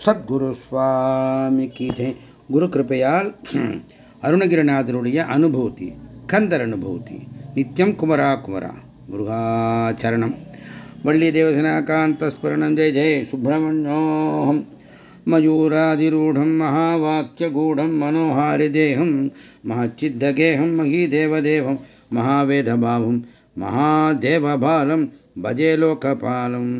சத்குரு சுவாமிக்கு ஜெய் குரு கிருப்பையால் அருணகிரிநாதனுடைய அனுபூதி கந்தர் அனுபூதி நித்யம் குமரா குமரா முருகாச்சரணம் வள்ளி தேவசனாகாந்தஸ்மரணம் ஜெய ஜெய சுப்பிரமணியோகம் மயூராதிரூಢம் மகாவாக்கியகூடம் மனோஹாரிதேகம் மகச்சித்தகேகம் மகீதேவதேவம் மகாவேதபாவம் மகாதேவபாலம் பஜேலோகபாலம்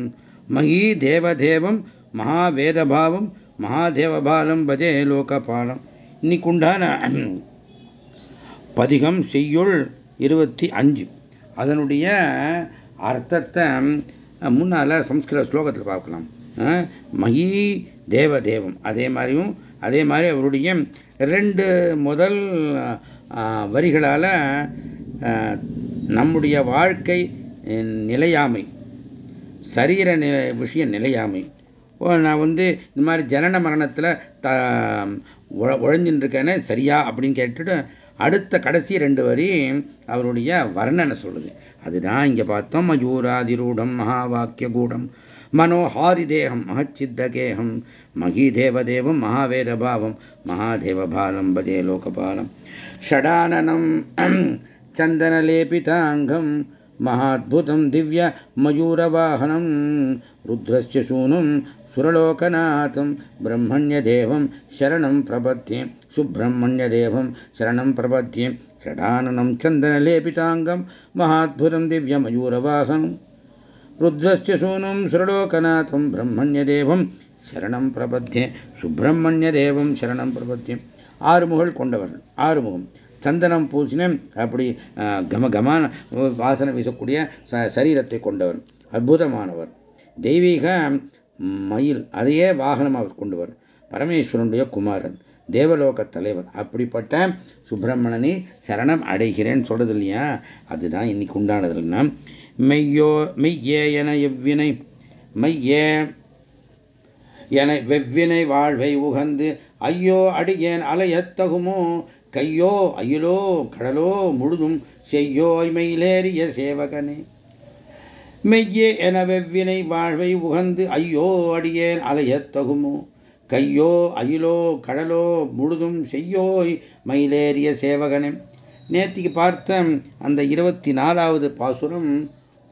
மகீதேவதேவம் மகாவேதபாவம் மகாதேவபாலம் பஜே லோகபாலம். இன்னைக்கு உண்டான பதிகம் செய்யுள் இருபத்தி அஞ்சு. அதனுடைய அர்த்தத்தை முன்னால் சம்ஸ்கிருத ஸ்லோகத்தில் பார்க்கலாம். மகி தேவதேவம். அதே மாதிரியும் அதே மாதிரி அவருடைய ரெண்டு முதல் வரிகளால் நம்முடைய வாழ்க்கை நிலையாமை சரீர விஷய நிலையாமை நான் வந்து இந்த மாதிரி ஜனன மரணத்தில் த உழைஞ்சின்னு இருக்கேன்னு சரியா அப்படின்னு கேட்டுட்டு அடுத்த கடைசி ரெண்டு வரி அவருடைய வர்ணனை சொல்லுது அதுதான் இங்கே பார்த்தோம் மயூராதிரூடம் மகாவாக்கிய கூடம் மனோஹாரி தேகம் மகச்சித்தகேகம் மகீதேவதேவம் மகாவேதபாவம் மகாதேவபாலம் பஜே லோகபாலம் ஷடானனம் சந்தனலேபிதாங்கம் महाद्भुतं दिव्यमयूरवाहनं रुद्रस्य शूनं सुरलोकनाथं ब्रह्मण्यदेवं शरणं प्रपद्ये सुब्रह्मण्यदेवं शरणं प्रपद्ये षडाननं चन्दनलेपिताङ्गं महाद्भुतं दिव्यमयूरवाहनं रुद्रस्य शूनं सुरलोकनाथं ब्रह्मण्यदेवं சரணம் பிரபத்தியே சுப்பிரமணியதேவம் சரணம் பிரபத்தியே ஆறுமுகல் கொண்டவர் ஆறுமுகம் சந்தனம் பூசின அப்படி கம கமான வாசனை வீசக்கூடிய சரீரத்தை கொண்டவர் அற்புதமானவர் தெய்வீக மயில் அதையே வாகனம் அவர் கொண்டவர் பரமேஸ்வரனுடைய குமாரன் தேவலோக தலைவர். அப்படிப்பட்ட சுப்பிரமணனை சரணம் அடைகிறேன்னு சொல்றது இல்லையா? அதுதான் இன்னைக்கு உண்டானது மெய்யோ மெய்யே என எவ்வினை மெய்யே என வெவ்வினை வாழ்வை உகந்து ஐயோ அடியேன் அலையத்தகுமோ கையோ அயிலோ கடலோ முழுதும் செய்யோய்மையிலேறிய சேவகனே. மெய்யே என வெவ்வினை வாழ்வை உகந்து ஐயோ அடியேன் அலையத்தகுமோ கையோ அயிலோ கடலோ முழுதும் செய்யோய் மயிலேறிய சேவகனே. நேத்திக்கு பார்த்த அந்த இருபத்தி நாலாவது பாசுரம்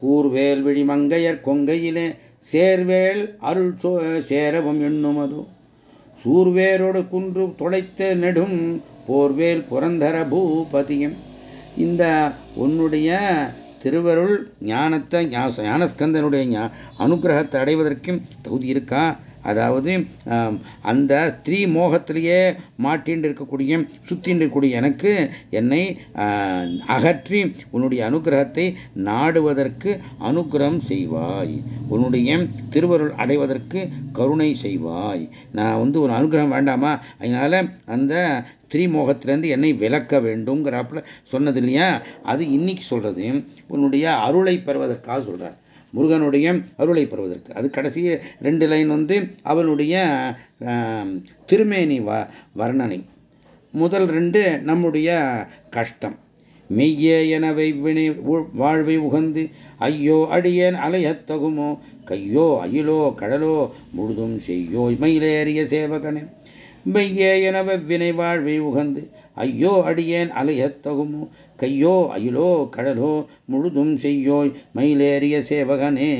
ஊர்வேல் விழிமங்கையர் கொங்கையிலே சேர்வேல் அருள் சேரவும் எண்ணுமதோ? சூர்வேரோடு குன்று தொலைத்த நெடும் போர்வேல் புரந்தர பூபதியம். இந்த உன்னுடைய திருவருள் ஞானத்தை ஞானஸ்கந்தனுடைய அனுகிரகத்தை அடைவதற்கும் தகுதி இருக்கா? அதாவது அந்த ஸ்திரீ மோகத்திலேயே மாட்டின்னு இருக்கக்கூடிய சுத்தின்னு இருக்கக்கூடிய எனக்கு என்னை அகற்றி உன்னுடைய அனுகிரகத்தை நாடுவதற்கு அனுகிரகம் செய்வாய். உன்னுடைய திருவருள் அடைவதற்கு கருணை செய்வாய். நான் வந்து ஒரு அனுகிரகம் வேண்டாமா? அதனால அந்த ஸ்திரீமோகத்திலேருந்து என்னை விளக்க வேண்டும்ங்கிறாப்புல சொன்னது இல்லையா? அது இன்னைக்கு சொல்றது. உன்னுடைய அருளை பெறுவதற்காக சொல்றார். முருகனுடைய அருளை பெறுவதற்கு. அது கடைசி ரெண்டு லைன் வந்து அவனுடைய திருமேனி வ வர்ணனை. முதல் ரெண்டு நம்முடைய கஷ்டம். மெய்யே என வினை வாழ்வை உகந்து ஐயோ அடியேன் அலையத்தகுமோ? கையோ அயிலோ கடலோ முழுதும் செய்யோ மயிலேறிய சேவகனே. மெய்யே என வெவ்வினை வாழ்வை உகந்து ஐயோ அடியேன் அலையத்தகுமோ? கையோ அயிலோ கடலோ முழுதும் செய்யோய் மயிலேறிய சேவகனே.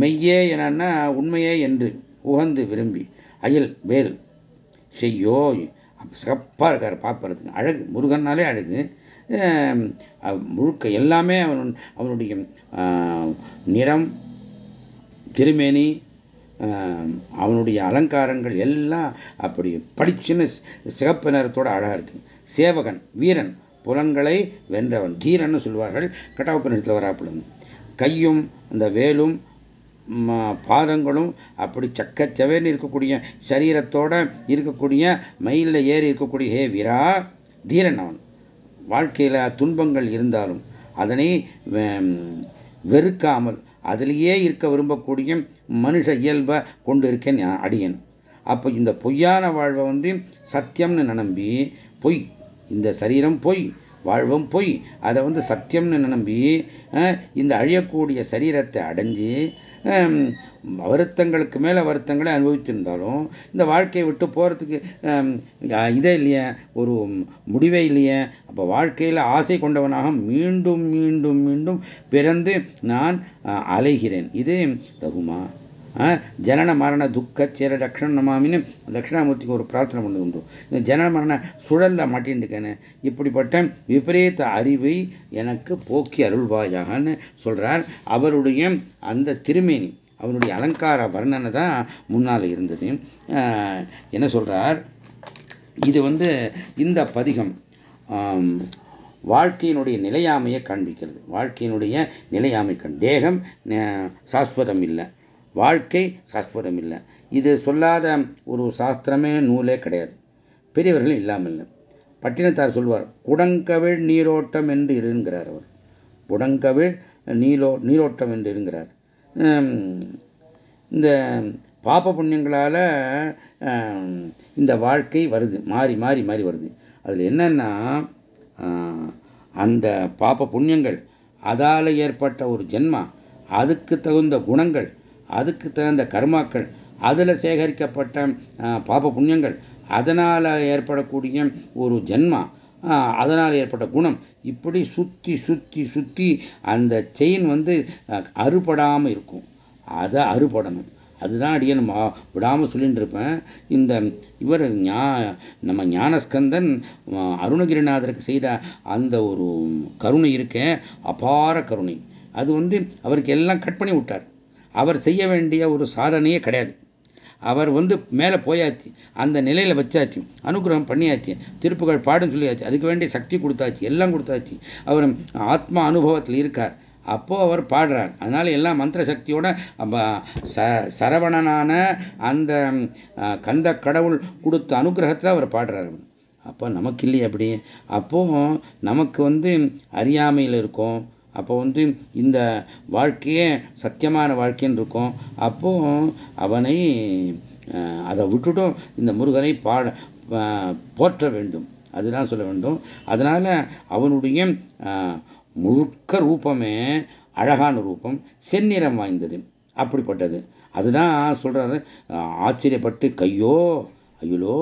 மெய்யே என்னன்னா உண்மையே என்று உகந்து விரும்பி. அயல் வேல் செய்யோய். சிறப்பாக இருக்கார் பார்ப்பறதுக்கு அழகு. முருகன்னாலே அழகு. முழுக்க எல்லாமே அவன் அவனுடைய நிறம் திருமேனி அவனுடைய அலங்காரங்கள் எல்லாம் அப்படி படிச்சுன்னு சிகப்பு நிறத்தோட அழகாக இருக்கு. சேவகன் வீரன் புலன்களை வென்றவன் தீரன்னு சொல்வார்கள். கட்டாவுப்பனத்தில் வராப்படும் கையும் அந்த வேலும் பாதங்களும் அப்படி சக்கச்சவேன்னு இருக்கக்கூடிய சரீரத்தோட இருக்கக்கூடிய மயிலில் ஏறி இருக்கக்கூடிய ஹே வீரா தீரன் அவன். வாழ்க்கையில் துன்பங்கள் இருந்தாலும் அதனை வெறுக்காமல் அதிலேயே இருக்க விரும்பக்கூடிய மனுஷ இயல்பை கொண்டு இருக்கேன் அடியன். அப்போ இந்த பொய்யான வாழ்வை வந்து சத்தியம்னு நம்பி பொய் இந்த சரீரம் பொய் வாழ்வும் பொய் அதை வந்து சத்தியம்னு நம்பி இந்த அழியக்கூடிய சரீரத்தை அடைஞ்சு வருத்தங்களுக்கு மேலே வருத்தங்களை அனுபவித்திருந்தாலும் இந்த வாழ்க்கையை விட்டு போகிறதுக்கு இதே இல்லையே ஒரு முடிவே இல்லையே. அப்போ வாழ்க்கையில் ஆசை கொண்டவனாக மீண்டும் மீண்டும் மீண்டும் பிறந்து நான் அலைகிறேன். இது தகுமா? ஜனன மரண துக்க சேர தட்சிண நமாமின்னு தட்சிணாமூர்த்திக்கு ஒரு பிரார்த்தனை பண்ணது உண்டு. இந்த ஜனன மரண சுழல்ல மாட்டின்ட்டுக்கேன்னு இப்படிப்பட்ட விபரீத அறிவை எனக்கு போக்கி அருள்வாயாகன்னு சொல்றார். அவருடைய அந்த திருமேனி அவருடைய அலங்கார வர்ணனை தான் முன்னால் இருந்தது. என்ன சொல்றார்? இது வந்து இந்த பதிகம் வாழ்க்கையினுடைய நிலையாமையை காண்பிக்கிறது. வாழ்க்கையினுடைய நிலையாமை கண் தேகம் சாஸ்வதம் இல்லை. வாழ்க்கை சாஸ்வதம் இல்லை இது சொல்லாத ஒரு சாஸ்திரமே நூலே கிடையாது. பெரியவர்கள் இல்லாமல் இல்லை பட்டினத்தார் சொல்வார் குடங்கவிழ் நீரோட்டம் என்று இருங்கிறார் அவர். குடங்கவிழ் நீலோ நீரோட்டம் என்று இருங்கிறார். இந்த பாப்ப புண்ணியங்களால் இந்த வாழ்க்கை வருது. மாறி மாறி மாறி வருது. அதில் என்னன்னா அந்த பாப்ப புண்ணியங்கள் அதால் ஏற்பட்ட ஒரு ஜென்மா அதுக்கு தகுந்த குணங்கள் அதுக்கு தகுந்த கர்மாக்கள் அதில் சேகரிக்கப்பட்ட பாப புண்ணியங்கள் அதனால் ஏற்படக்கூடிய ஒரு ஜென்மா அதனால் ஏற்பட்ட குணம். இப்படி சுற்றி சுற்றி சுற்றி அந்த செயின் வந்து அறுபடாமல் இருக்கும். அதை அறுபடணும். அதுதான் அடியன் விடாமல் சொல்லிட்டு இருப்பேன் இந்த இவர் ஞா நம்ம ஞானஸ்கந்தன் அருணகிரிநாதருக்கு செய்த அந்த ஒரு கருணை இருக்க அபார கருணை. அது வந்து அவருக்கு எல்லாம் கட் பண்ணி விட்டார். அவர் செய்ய வேண்டிய ஒரு சாதனையே கிடையாது. அவர் வந்து மேலே போயாச்சு அந்த நிலையில் வச்சாச்சு அனுகிரகம் பண்ணியாச்சு திருப்புகள் பாடும் சொல்லியாச்சு அதுக்கு வேண்டிய சக்தி கொடுத்தாச்சு எல்லாம் கொடுத்தாச்சு. அவர் ஆத்மா அனுபவத்தில் இருக்கார். அப்போது அவர் பாடுறார். அதனால எல்லாம் மந்திர சக்தியோட ச சரவணனான அந்த கந்த கடவுள் கொடுத்த அனுகிரகத்தில் அவர் பாடுறார். அப்போ நமக்கு இல்லையே அப்படி. அப்போது நமக்கு வந்து அறியாமையில் இருக்கும். அப்போ வந்து இந்த வாழ்க்கையே சத்தியமான வாழ்க்கைன்னு இருக்கும். அப்போ அவனை அதை விட்டுட்டும் இந்த முருகனை பாட போற்ற வேண்டும். அதுதான் சொல்ல வேண்டும். அதனால அவனுடைய முழுக்க ரூபமே அழகான ரூபம் செந்நிறம் வாய்ந்தது. அப்படிப்பட்டது. அதுதான் சொல்றாரு. ஆச்சரியப்பட்டு கையோ ஐயோ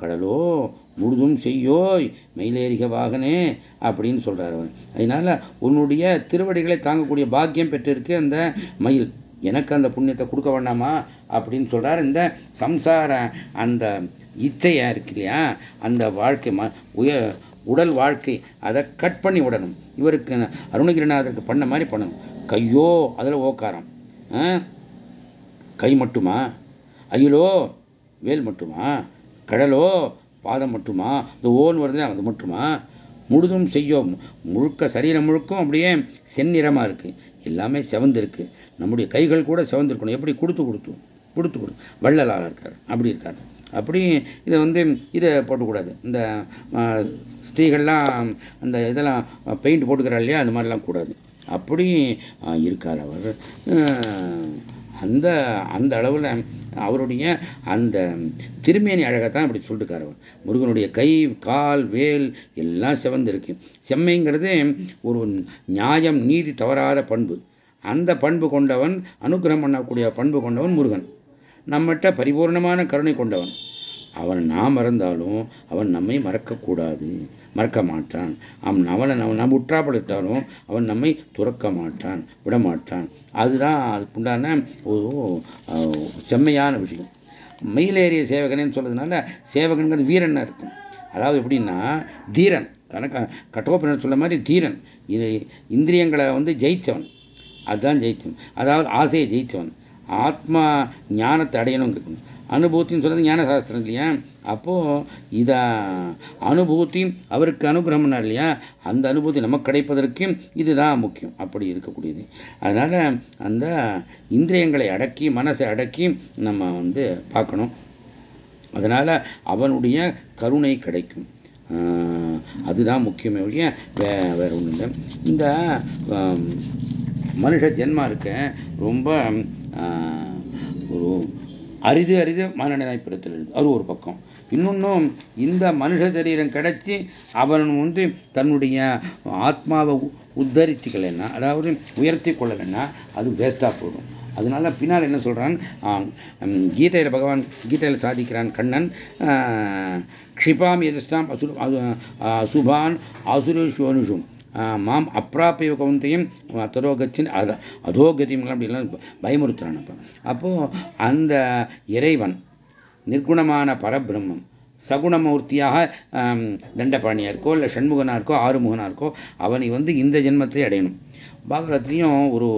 கடலோ முழுதும் செய்யோய் மயிலேறிக வாகனே அப்படின்னு சொல்றாரு அவர். அதனால உன்னுடைய திருவடிகளை தாங்கக்கூடிய பாக்கியம் பெற்றிருக்கு அந்த மயில். எனக்கு அந்த புண்ணியத்தை கொடுக்க வேண்டாமா? அப்படின்னு சொல்றாரு. இந்த சம்சார அந்த இச்சையா இருக்கு இல்லையா? அந்த வாழ்க்கை உய உடல் வாழ்க்கை அதை கட் பண்ணி விடணும். இவருக்கு அருணகிரிநாதருக்கு பண்ண மாதிரி பண்ணணும். கையோ அதில் ஓக்காரம். கை மட்டுமா? அயிலோ வேல் மட்டுமா? கடலோ பாதம் மட்டுமா? இந்த ஓன் வருது அது மட்டுமா? முழுதும் செய்யும் முழுக்க சரீரம் முழுக்கும் அப்படியே செந்நிறமாக இருக்குது எல்லாமே செவந்திருக்கு. நம்முடைய கைகள் கூட செவந்திருக்கணும். எப்படி? கொடுத்து கொடுத்து கொடுத்து கொடு. வள்ளலாளர் இருக்கார். அப்படி இருக்கார். அப்படி இதை வந்து இதை போட்டக்கூடாது. இந்த ஸ்திரீகள்லாம் அந்த இதெல்லாம் பெயிண்ட் போட்டுக்கிறாள் இல்லையா? அது மாதிரிலாம் கூடாது. அப்படி இருக்கார் அவர். அந்த அந்த அளவில் அவருடைய அந்த திருமேனி அழகைத்தான் இப்படி சொல்லிட்டுக்கார் அவர். முருகனுடைய கை கால் வேல் எல்லாம் செவந்திருக்கு. செம்மைங்கிறது ஒரு நியாயம் நீதி தவறாத பண்பு. அந்த பண்பு கொண்டவன் அனுகிரகம் பண்ணக்கூடிய பண்பு கொண்டவன் முருகன். நம்மகிட்ட பரிபூர்ணமான கருணை கொண்டவன். அவன் நாம் மறந்தாலும் அவன் நம்மை மறக்கக்கூடாது. மறக்க மாட்டான். அவன் அவனை நம்ம நம்ம உற்றாப்படுத்தாலும் அவன் நம்மை துறக்க மாட்டான் விடமாட்டான் அதுதான் அதுக்குண்டான ஒரு செம்மையான விஷயம். மயிலேறிய சேவகனேன்னு சொல்றதுனால சேவகனுங்கிறது வீரன் இருக்கும். அதாவது எப்படின்னா தீரன். கணக்க கட்டோப்பனர் சொல்ல மாதிரி தீரன். இது இந்திரியங்களை வந்து ஜெயித்தவன். அதுதான் ஜெயித்தவன். அதாவது ஆசையை ஜெயித்தவன். ஆத்மா ஞானத்தை அடையணும் அனுபூத்தின்னு சொல்றது ஞான சாஸ்திரம் இல்லையா? அப்போ இத அனுபூத்தி அவருக்கு அனுகிரகம்னா இல்லையா? அந்த அனுபூதி நமக்கு கிடைப்பதற்கு இதுதான் முக்கியம். அப்படி இருக்கக்கூடியது. அதனால அந்த இந்திரியங்களை அடக்கி மனசை அடக்கி நம்ம வந்து பார்க்கணும். அதனால அவனுடைய கருணை கிடைக்கும். அதுதான் முக்கியமே ஒழிய வே வேற ஒன்றும் இல்லை. இந்த மனுஷ ஜென்மா இருக்க ரொம்ப ஒரு அரிது அரிது மனநிலை பிறத்தில் அது ஒரு பக்கம். இன்னொன்றும் இந்த மனுஷ சரீரம் கிடைச்சி அவன் வந்து தன்னுடைய ஆத்மாவை உத்தரித்துக்கலைன்னா அதாவது உயர்த்தி கொள்ளலைன்னா அது வேஸ்டாக போடும் அதனால பின்னால் என்ன சொல்கிறான் கீதையில் பகவான் கீதையில் சாதிக்கிறான் கண்ணன் க்ஷிபாம் எதிர்ஷ்டாம் அசு அசுபான் அசுரேஷோனுஷும் மாம் அப்ராப்பிய கவுந்தையும் தரோகத்தின் அத அதோகதியும் அப்படிலாம் பயமுறுத்துறான் அப்போ. அப்போது அந்த இறைவன் நிர்குணமான பரபிரம்மம் சகுணமூர்த்தியாக தண்டபாணியாக இருக்கோ இல்லை ஷண்முகனா இருக்கோ ஆறுமுகனாக இருக்கோ அவனை வந்து இந்த ஜென்மத்தை அடையணும். பாகவதத்துலேயும் ஒரு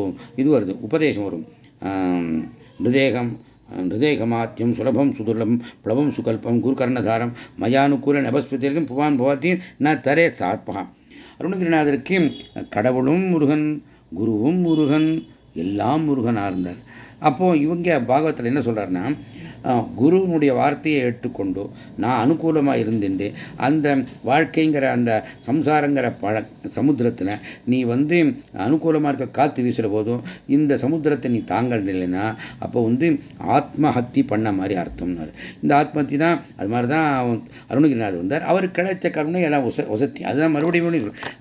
இது வருது உபதேசம் வரும். நிருதேகம் ஹிருதேகமாத்தியம் சுலபம் சுதுர்லபம் பிளவம் சுகல்பம் குருகர்ணதாரம் மயானுகூல நபஸ்பதிக்கும் புவான் பவதி ந தரே சாத்பகா அருணகிரிநாதருக்கு கடவுளும் முருகன் குருவும் முருகன் எல்லாம் முருகனாக இருந்தார். அப்போ இவங்க பாகவத்தில் என்ன சொல்கிறாருன்னா குருவனுடைய வார்த்தையை ஏற்றுக்கொண்டு நான் அனுகூலமாக இருந்துட்டு அந்த வாழ்க்கைங்கிற அந்த சம்சாரங்கிற பழ சமுத்திரத்தில் நீ வந்து அனுகூலமாக இருக்க காற்று வீசுகிற போதும் இந்த சமுத்திரத்தை நீ தாங்கள் இல்லைன்னா அப்போ வந்து ஆத்மஹத்தி பண்ண மாதிரி அர்த்தம்னாரு. இந்த ஆத்மஹத்தி தான் அது மாதிரி தான் அருணகிரிநாதர் வந்தார். அவருக்கு கிடைச்ச கருணை எல்லாம் ஒச ஒசத்தி. அதுதான் மறுபடியும்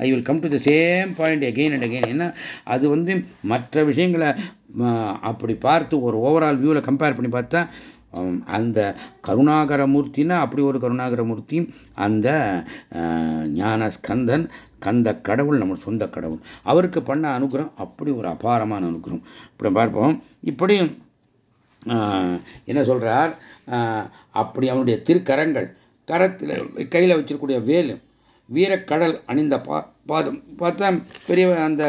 I will come to the same point again and again ஏன்னா அது வந்து மற்ற விஷயங்களை அப்படி பார்த்து ஒரு ஓவரால் வியூவில் கம்பேர் பண்ணி பார்த்தா அந்த கருணாகரமூர்த்தின்னா அப்படி ஒரு கருணாகர மூர்த்தி அந்த ஞான ஸ்கந்தன் கந்த கடவுள் நம்ம சொந்த கடவுள். அவருக்கு பண்ண அனுகிரகம் அப்படி ஒரு அபாரமான அனுகிரகம். இப்படி பார்ப்போம். இப்படி என்ன சொல்றார்? அப்படி அவனுடைய திருக்கரங்கள் கரத்தில் கையில் வச்சிருக்கக்கூடிய வேலு வீரக்கடல் அணிந்த பா பாதம் பார்த்தா பெரிய அந்த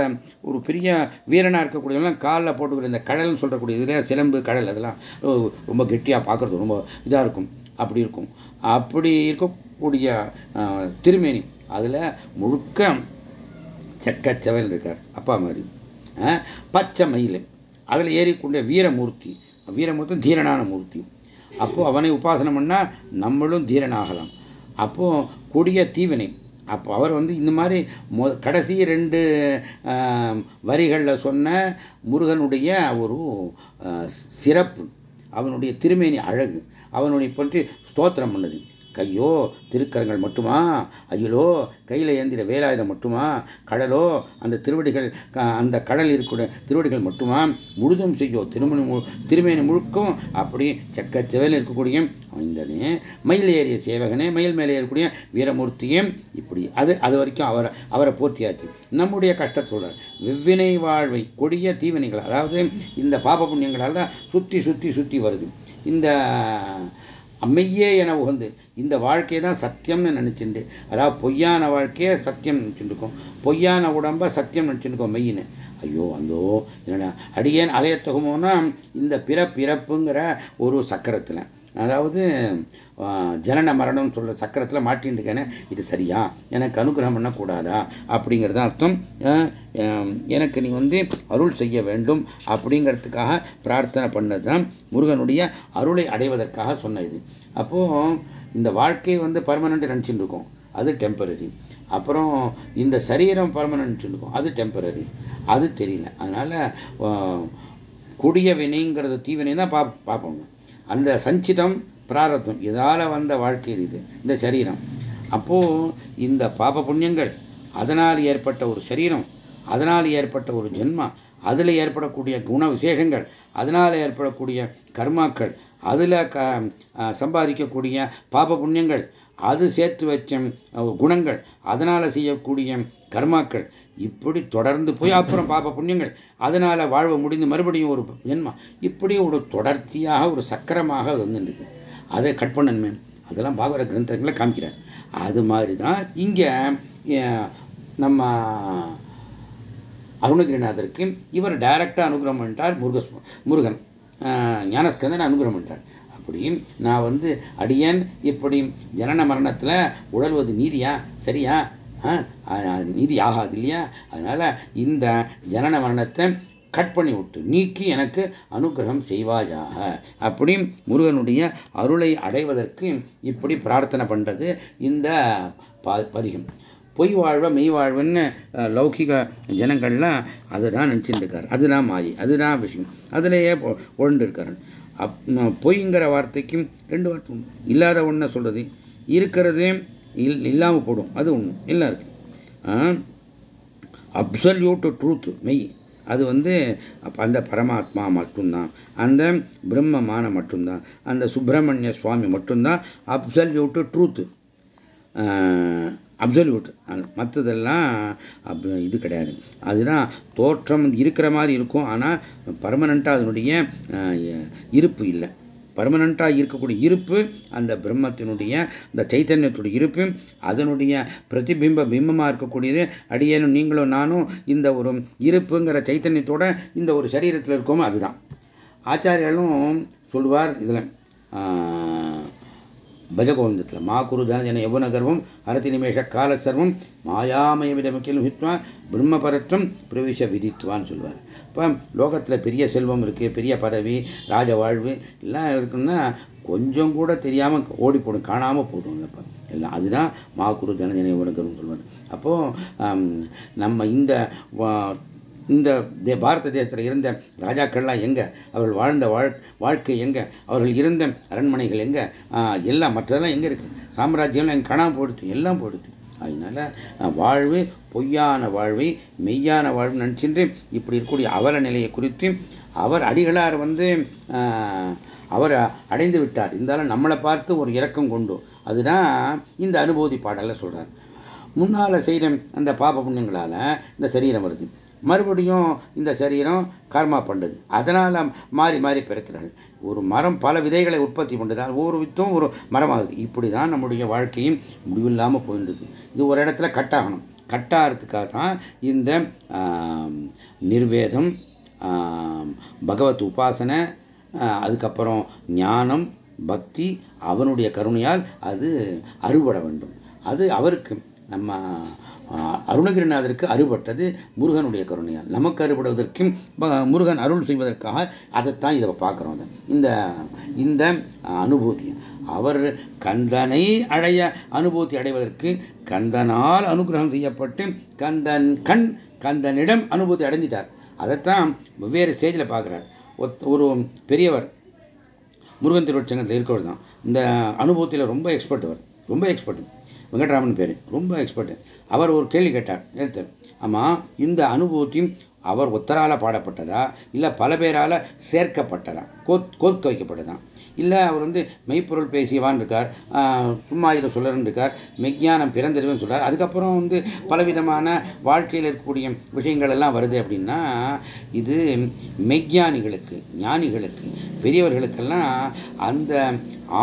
ஒரு பெரிய வீரனாக இருக்கக்கூடியவெல்லாம் காலில் போட்டுக்கிற இந்த கடல்னு சொல்லக்கூடிய இதில் சிலம்பு கடல் அதெல்லாம் ரொம்ப கெட்டியாக பார்க்குறது ரொம்ப இதாக இருக்கும். அப்படி இருக்கும். அப்படி இருக்கக்கூடிய திருமேனி அதில் முழுக்க செக்கச்சவல் இருக்கார் அப்பா மாதிரி. பச்சை மயில். அதில் ஏறிக்கொண்ட வீரமூர்த்தி. வீரமூர்த்தி தீரனான மூர்த்தி. அப்போது அவனை உபாசனம் பண்ணால் நம்மளும் தீரனாகலாம். அப்போது கொடிய தீவினை அப்போ அவர் வந்து இந்த மாதிரி மொ கடைசி ரெண்டு வரிகளில் சொன்ன முருகனுடைய ஒரு சிறப்பு அவனுடைய திருமேனி அழகு அவனுடைய பற்றி ஸ்தோத்திரம் பண்ணது. கையோ திருக்கரங்கள் மட்டுமா? அயிலோ கையில் ஏந்திர வேலாயுதம் மட்டுமா? கடலோ அந்த திருவடிகள் அந்த கடல் இருக்கக்கூடிய திருவடிகள் மட்டுமா? முழுதும் செய்யோ திருமணி திருமேனி முழுக்கும். அப்படி செக்கச்செவையில் இருக்கக்கூடிய இந்த மயில் ஏறிய சேவகனே மயில் மேலே ஏறக்கூடிய வீரமூர்த்தியும் இப்படி. அது அது வரைக்கும் அவரை அவரை போற்றியாச்சு நம்முடைய கஷ்டத்தோட சொல்றார். வெவ்வினை வாழ்வை கொடிய தீவினைகள் அதாவது இந்த பாப புண்ணியங்களால் தான் சுற்றி சுற்றி சுற்றி வருது. இந்த அம்மையே என உகந்து இந்த வாழ்க்கையை தான் சத்தியம்னு நினச்சிண்டு. அதாவது பொய்யான வாழ்க்கையை சத்தியம் நினச்சிட்டுருக்கோம் பொய்யான உடம்ப சத்தியம் நினச்சிட்டுருக்கோம் மெய்யின்னு ஐயோ அந்தோ என்னடா அடியேன் அலையத்தகுமோன்னா இந்த பிறப்பிறப்புங்கிற ஒரு சக்கரத்தில். அதாவது ஜனன மரணம் சொல்ற சக்கரத்தில் மாட்டின்ட்டுக்கேனே இது சரியா? எனக்கு அனுகிரகம் பண்ணக்கூடாதா? அப்படிங்கிறது அர்த்தம். எனக்கு நீ வந்து அருள் செய்ய வேண்டும் அப்படிங்கிறதுக்காக பிரார்த்தனை பண்ணது தான் முருகனுடைய அருளை அடைவதற்காக சொன்ன இது அப்போது இந்த வாழ்க்கை வந்து பர்மனண்ட் நினச்சிட்டு இருக்கோம் அது டெம்பரரி அப்புறம் இந்த சரீரம் பர்மனன்ட் இருக்கும் அது டெம்பரரி அது தெரியல. அதனால் கொடிய வினைங்கிறது தீவினை தான் பா பார்ப்போம் அந்த சஞ்சிதம் பிராரத்தம் இதால் வந்த வாழ்க்கை இது இந்த சரீரம். அப்போ இந்த பாப புண்ணியங்கள் அதனால் ஏற்பட்ட ஒரு சரீரம் அதனால் ஏற்பட்ட ஒரு ஜென்மா அதில் ஏற்படக்கூடிய குண விசேஷங்கள் அதனால் ஏற்படக்கூடிய கர்மாக்கள் அதில் க சம்பாதிக்கக்கூடிய பாப புண்ணியங்கள் அது சேர்த்து வச்ச குணங்கள் அதனால செய்யக்கூடிய கர்மாக்கள் இப்படி தொடர்ந்து போய் அப்புறம் பாப புண்ணியங்கள் அதனால வாழ்வு முடிந்து மறுபடியும் ஒரு ஜென்மம். இப்படி ஒரு தொடர்ச்சியாக ஒரு சக்கரமாக வந்துருக்கு அதை கட் பண்ணணுமே. அதெல்லாம் பாகவர கிரந்தங்களை காமிக்கிறார். அது மாதிரி தான் இங்கே நம்ம அருணகிரிநாதருக்கு இவர் டைரக்டாக அனுகிரகம் பண்ணிட்டார் முருகஸ் முருகன். ஞானஸ்கந்தன் அனுகிரகம் பண்ணிட்டார். அப்படியும் நான் வந்து அடியன் இப்படி ஜனன மரணத்தில் உழல்வது நீதியா? சரியா? நீதி ஆகாது இல்லையா? அதனால இந்த ஜனன மரணத்தை கட் பண்ணி விட்டு நீக்கி எனக்கு அனுகிரகம் செய்வாயாக. அப்படி முருகனுடைய அருளை அடைவதற்கு இப்படி பிரார்த்தனை பண்றது இந்த பதிகம். பொய் வாழ்வ மெய் வாழ்வுன்னு லௌகிக ஜனங்கள்லாம் அதை தான் நினச்சிட்டு இருக்காரு அதுதான் மாயை அதுதான் விஷயம் அதுலேயே உழண்டு இருக்காரு அப் பொய்ங்கிற வார்த்தைக்கும் ரெண்டு வார்த்தை உண்டு. இல்லாத ஒன்றை சொல்றது இருக்கிறதே இல் இல்லாமல் போடும். அது ஒன்று எல்லாம் இருக்கு அப்சல்யூட் ட்ரூத் மெய். அது வந்து அந்த பரமாத்மா மட்டும்தான். அந்த பிரம்மமான மட்டும்தான். அந்த சுப்பிரமணிய சுவாமி மட்டும்தான் அப்சல்யூட் ட்ரூத்து அப்சல்யூட் மற்றதெல்லாம் இது கிடையாது. அதுதான் தோற்றம் இருக்கிற மாதிரி இருக்கும். ஆனால் பர்மனண்ட்டாக அதனுடைய இருப்பு இல்லை. பர்மனண்ட்டாக இருக்கக்கூடிய இருப்பு அந்த பிரம்மத்தினுடைய இந்த சைத்தன்யத்துடைய இருப்பு அதனுடைய பிரதிபிம்ப பிம்பமாக இருக்கக்கூடியது அடியேனும் நீங்களும் நானும் இந்த ஒரு இருப்புங்கிற சைத்தன்யத்தோட இந்த ஒரு சரீரத்தில் இருக்கோமோ அதுதான். ஆச்சாரியாலும் சொல்லுவார் இதில் பஜகோவிந்தத்தில் மா குரு தனஜன யவுன கர்வம் அரதி நிமேஷ கால சர்வம் மாயாமயமிடமக்கிலும் ஹித்வா பிரம்மபரற்றம் பிரவேச விதித்துவான்னு சொல்லுவார். இப்போ லோகத்தில் பெரிய செல்வம் இருக்குது பெரிய பதவி ராஜ வாழ்வு எல்லாம் இருக்குன்னா கொஞ்சம் கூட தெரியாமல் ஓடி போடும் காணாமல் போடும் இப்போ எல்லாம் அதுதான் மா குரு தனஜன யவுன கர்வம் சொல்லுவார். அப்போது நம்ம இந்த இந்த பாரத தேசத்தில் இருந்த ராஜாக்கள்லாம் எங்க? அவர்கள் வாழ்ந்த வாழ்க்கை எங்க? அவர்கள் இருந்த அரண்மனைகள் எங்க? எல்லாம் மற்றதெல்லாம் எங்க இருக்கு? சாம்ராஜ்யம் எங்க காணாமல் போடுது எல்லாம் போடுது அதனால வாழ்வு பொய்யான வாழ்வை மெய்யான வாழ்வு நினைச்சிட்டு இப்படி இருக்கக்கூடிய அவல நிலையை குறித்து அவர் அடிகளார் வந்து அவர் அடைந்து விட்டார். இருந்தாலும் நம்மளை பார்த்து ஒரு இரக்கம் கொண்டு. அதுதான் இந்த அனுபூதி பாடலில் சொல்கிறார் முன்னால செய்கிற அந்த பாப புண்ணியங்களால் இந்த சரீரம் வருது. மறுபடியும் இந்த சரீரம் கர்மா பண்ணுது அதனால் மாறி மாறி பிறக்கிறார்கள். ஒரு மரம் பல விதைகளை உற்பத்தி பண்ணுதால் ஒவ்வொரு வித்தும் ஒரு மரமாகுது. இப்படி தான் நம்முடைய வாழ்க்கையும் முடிவில்லாமல் போயிடுது இது ஒரு இடத்துல கட்டாகணும். கட்டாகிறதுக்காக தான் இந்த நிர்வேதம் பகவத் உபாசனை அதுக்கப்புறம் ஞானம் பக்தி அவனுடைய கருணையால் அது அறுபட வேண்டும். அது அவருக்கு நம்ம அருணகிரிநாதருக்கு அறுபட்டது முருகனுடைய கருணையால். நமக்கு அறுபடுவதற்கும் முருகன் அருள் செய்வதற்காக அதைத்தான் இதை பார்க்குறோம். இந்த இந்த அனுபூதி. அவர் கந்தனை அடைய அனுபூதி அடைவதற்கு கந்தனால் அனுகிரகம் செய்யப்பட்டு கந்தன் கண் கந்தனிடம் அனுபூதி அடைஞ்சிட்டார். அதைத்தான் வெவ்வேறு ஸ்டேஜில் பார்க்குறார். ஒரு பெரியவர் முருகன் திருவச்சங்கத்தில் இருக்கிறவர் தான். இந்த அனுபவத்தில் ரொம்ப எக்ஸ்பர்ட் அவர். ரொம்ப எக்ஸ்பர்ட் வெங்கட்ராமன் பேர். ரொம்ப எக்ஸ்பர்ட் அவர் ஒரு கேள்வி கேட்டார். எழுத்தர். ஆமாம் இந்த அனுபவத்தையும் அவர் ஒத்தரால் பாடப்பட்டதா? இல்லை பல பேரால் சேர்க்கப்பட்டதா? கோத் கோர்த்து வைக்கப்பட்டதா? இல்லை அவர் வந்து மெய்ப்பொருள் பேசியவான் இருக்கார் சும்மா இதை சொல்லறன் இருக்கார் மெய்ஞானம் பிறந்திருவன் சொல்றார். அதுக்கப்புறம் வந்து பலவிதமான வாழ்க்கையில் இருக்கக்கூடிய விஷயங்கள் எல்லாம் வருது அப்படின்னா இது மெய்ஞானிகளுக்கு ஞானிகளுக்கு பெரியவர்களுக்கெல்லாம் அந்த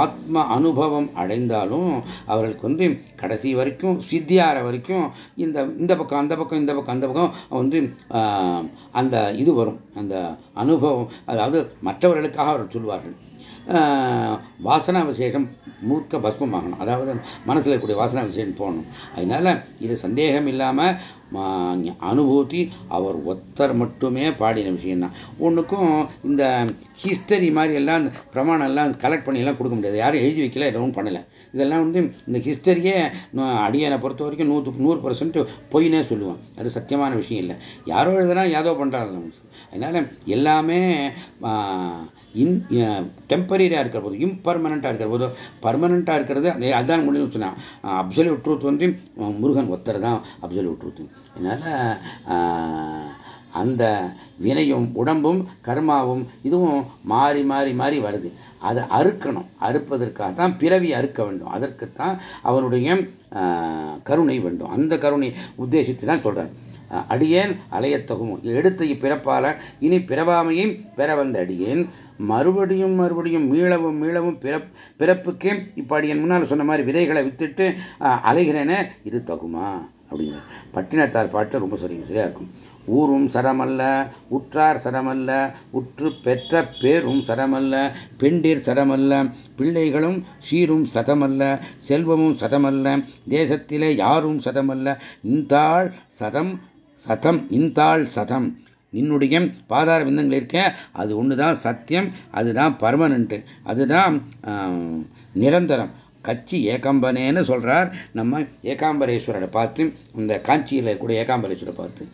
ஆத்ம அனுபவம் அடைந்தாலும் அவர்களுக்கு வந்து கடைசி வரைக்கும் சித்தியார வரைக்கும் இந்த இந்த பக்கம் அந்த பக்கம் இந்த பக்கம் அந்த பக்கம் வந்து அந்த இது வரும். அந்த அனுபவம் அதாவது மற்றவர்களுக்காக அவர்கள் சொல்வார்கள். வாசனா விசேஷம் மூர்க்க பஸ்மமாகணும். அதாவது மனசில் இருக்கக்கூடிய வாசனா விசேஷம் போகணும். அதனால இது சந்தேகம் இல்லாமல் அனுபூதி அவர் ஒத்தர் மட்டுமே பாடின விஷயம்தான் ஒன்றுக்கும் இந்த ஹிஸ்டரி மாதிரி எல்லாம் பிரமாணம் எல்லாம் கலெக்ட் பண்ணியெல்லாம் கொடுக்க முடியாது. யாரும் எழுதி வைக்கல எதுவும் பண்ணலை. இதெல்லாம் வந்து இந்த ஹிஸ்டரியே அடியனை பொறுத்த வரைக்கும் நூற்று நூறு பர்சன்ட் பொய்னே சொல்லுவோம் அது சத்தியமான விஷயம் இல்லை. யாரோ எழுதுனா யாதோ பண்ணுறாங்க அதனால் எல்லாமே இன் டெம்பரரியாக இருக்கிற போது இம்பர்மனண்ட்டாக இருக்கிற போது பர்மனண்ட்டாக இருக்கிறது அதுதான் முடிவு சொன்னேன் அப்சல்யூட் ட்ரூத் வந்து முருகன் ஒத்தர் தான் அப்சல்யூட் ட்ரூத் அதனால் அந்த வினையும் உடம்பும் கர்மாவும் இதுவும் மாறி மாறி மாறி வருது. அதை அறுக்கணும். அறுப்பதற்காக தான் பிறவி அறுக்க வேண்டும். அதற்குத்தான் அவனுடைய கருணை வேண்டும். அந்த கருணை உத்தேசித்து தான் சொல்றார். அடியேன் அலையத்தகும் எடுத்த இப்பிறப்பால இனி பிறவாமையும் பெற வந்த அடியேன். மறுபடியும் மறுபடியும் மீளவும் மீளவும் பிறப் பிறப்புக்கே இப்போ என் முன்னால் சொன்ன மாதிரி விதைகளை வித்துட்டு அலைகிறேனே இது தகுமா? அப்படிங்கிற பட்டினத்தார் பாட்டு ரொம்ப சரி சரியா இருக்கும். ஊரும் சரமல்ல உற்றார் சரமல்ல உற்று பெற்ற பேரும் சரமல்ல பெண்டீர் சரமல்ல பிள்ளைகளும் சீரும் சதமல்ல செல்வமும் சதமல்ல தேசத்திலே யாரும் சதமல்ல இந்தாள் சதம் சதம் இந்தாள் சதம். நின்னுடைய பாதார விந்தங்கள் இருக்க அது ஒன்று தான் சத்தியம் அதுதான் பர்மனண்ட்டு அதுதான் நிரந்தரம். கச்சி ஏகாம்பனேன்னு சொல்கிறார் நம்ம ஏகாம்பரேஸ்வரரை பார்த்து இந்த காஞ்சியில் கூட ஏகாம்பரேஸ்வரரை பார்த்து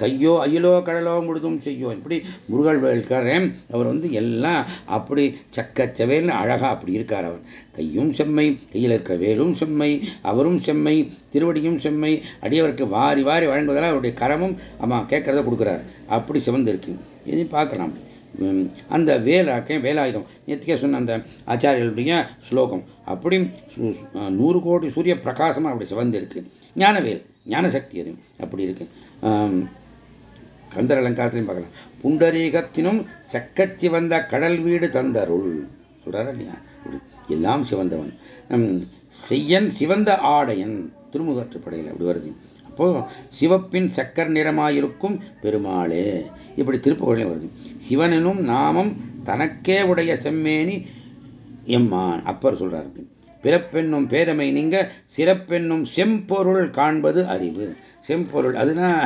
கையோ அயிலோ கடலோ முழுதும் செய்யோ. இப்படி முருகல் வேல்காரன் அவர் வந்து எல்லாம் அப்படி சக்க செவேல்னு அழகா அப்படி இருக்கார் அவர். கையும் செம்மை கையில் இருக்கிற வேலும் செம்மை அவரும் செம்மை திருவடியும் செம்மை அடியவருக்கு வாரி வாரி வழங்குவதால் அவருடைய கரமும் ஆமாம் கேட்குறத கொடுக்குறாரு. அப்படி சிவந்து இருக்கு இனி பார்க்கலாம். அந்த வேலாக்க வேலாயுதம். நேற்றுக்கே சொன்ன அந்த ஆச்சாரியர்களுடைய ஸ்லோகம். அப்படி நூறு கோடி சூரிய பிரகாசமாக அப்படி சிவந்து இருக்கு ஞானவேல் ஞானசக்தி அது அப்படி இருக்கு. கந்தர் அலங்காரத்திலையும் பார்க்கலாம். புண்டரீகத்தினும் செக்க சிவந்த கடல் வீடு தந்தருள். சொல்றாரா இல்லையா? எல்லாம் சிவந்தவன். செய்யன் சிவந்த ஆடையன் திருமுகற்றுப்படையில் அப்படி வருது. அப்போ சிவப்பின் சக்கர் நிறமாயிருக்கும் பெருமாளே. இப்படி திருப்புகழையும் வருது. சிவனும் நாமம் தனக்கே உடைய செம்மேனி எம்மான். அப்பர் சொல்றாரு. பிறப்பென்னும் பேதமை நீங்க சிறப்பென்னும் செம்பொருள் காண்பது அறிவு. செம்பொருள் அதுனா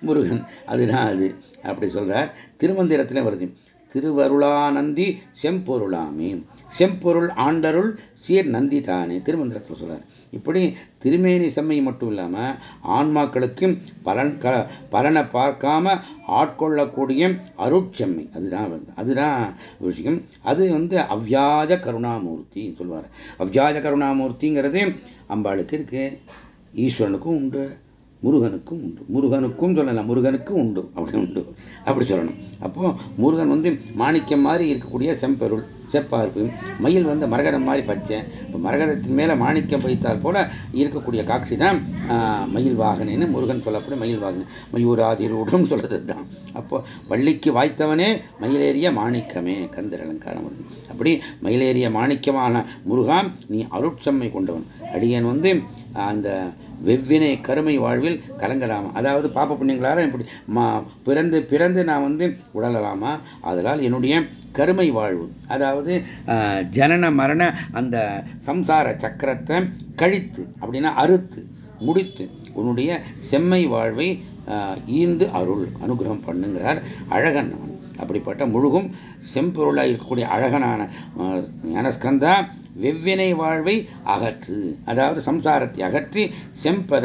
முருகன் அதுனா அது. அப்படி சொல்றார். திருமந்திரத்திலே வருது. திருவருளானந்தி செம்பொருளாமே. செம்பொருள் ஆண்டருள் சீர் நந்தி தானே திருமந்திரத்தில் சொல்றார். இப்படி திருமேனி செம்மை மட்டும் இல்லாமல் ஆன்மாக்களுக்கும் பலன் க பலனை பார்க்காம ஆட்கொள்ளக்கூடிய அருட்செம்மை. அதுதான் அதுதான் விஷயம். அது வந்து அவ்வியாஜ கருணாமூர்த்தின்னு சொல்லுவார் அவ்வியாஜ கருணாமூர்த்திங்கிறது அம்பாளுக்கு இருக்கு ஈஸ்வரனுக்கும் உண்டு. முருகனுக்கும் உண்டு. முருகனுக்கும் சொல்லலாம் முருகனுக்கும் உண்டு. அப்படி உண்டு. அப்படி சொல்லணும். அப்போ முருகன் வந்து மாணிக்கம் மாதிரி இருக்கக்கூடிய செம்பொருள் செப்பார்ப்பு மயில் வந்து மரகதம் மாதிரி பச்சை. இப்போ மரகதத்தின் மேலே மாணிக்கம் வைத்தால் போல இருக்கக்கூடிய காட்சி தான் மயில் வாகனன்னு முருகன் சொல்லக்கூடிய மயில் வாகனம். மயூராதிரூடம் சொல்றது தான் அப்போ வள்ளிக்கு வாய்த்தவனே மயிலேறிய மாணிக்கமே கந்தர் அலங்காரம் அப்படி மயிலேறிய மாணிக்கமான முருகாம் நீ அருட்சம்மை கொண்டவன். அடியன் வந்து அந்த வெவ்வினை கருமை வாழ்வில் கலங்கலாமா? அதாவது பாப்ப புண்ணியங்களால இப்படி பிறந்து பிறந்து நான் வந்து உடலலாமா? அதனால் என்னுடைய கருமை வாழ்வு அதாவது ஜனன மரண அந்த சம்சார சக்கரத்தை கழித்து அப்படின்னா அறுத்து முடித்து உன்னுடைய செம்மை வாழ்வை ஈந்து அருள் அனுகிரகம் பண்ணுங்கிறார் அழகன் அப்படிப்பட்ட முழுகும் செம்பொருளாக இருக்கக்கூடிய அழகனான ஞானஸ்கந்தா வெவ்வினை வாழ்வை அகற்று அதாவது சம்சாரத்தை அகற்றி செம்பதம்